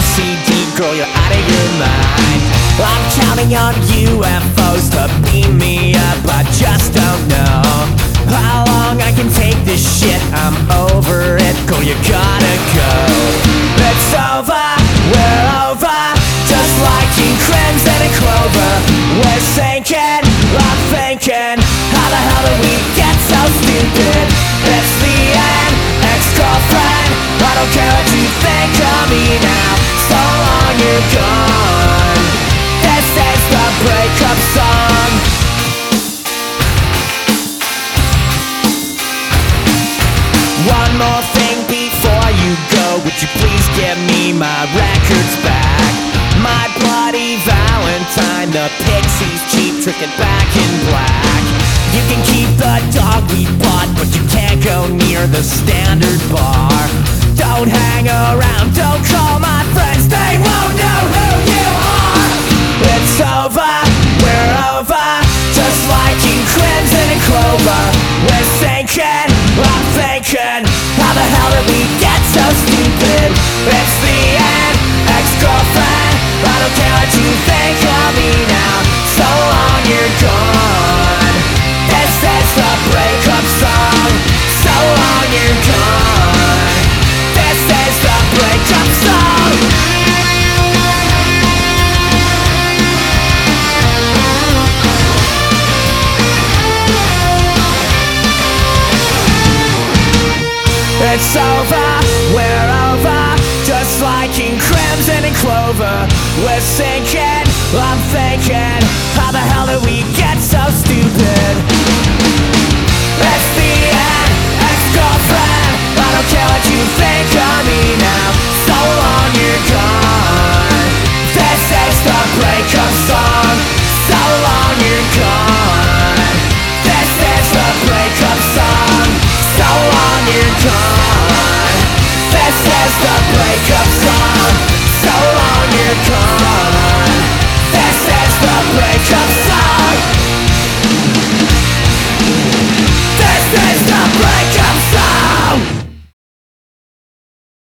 LCD, girl, you're out of your mind. I'm counting on UFOs to beam me up, I just don't know how long I can take this shit. I'm over it, girl, you gotta go. It's over, we're over, just like King crimson and clover. We're sinking, I'm thinking, how the hell did we get so stupid? It's the end, ex-girlfriend. You're gone This is the breakup song One more thing before you go Would you please give me my records back? My bloody valentine The Pixies cheap back in black You can keep the dog we bought But you can't go near the standard bar Don't hang around, don't call my friends They we get so stupid? It's the end, ex-girlfriend I don't care what you think of me now It's over, we're over Just like in Crimson and Clover We're sinking, I'm thinking How the hell did we get so stupid? It's the end, ex-girlfriend I don't care what you think time Fast as the breakup.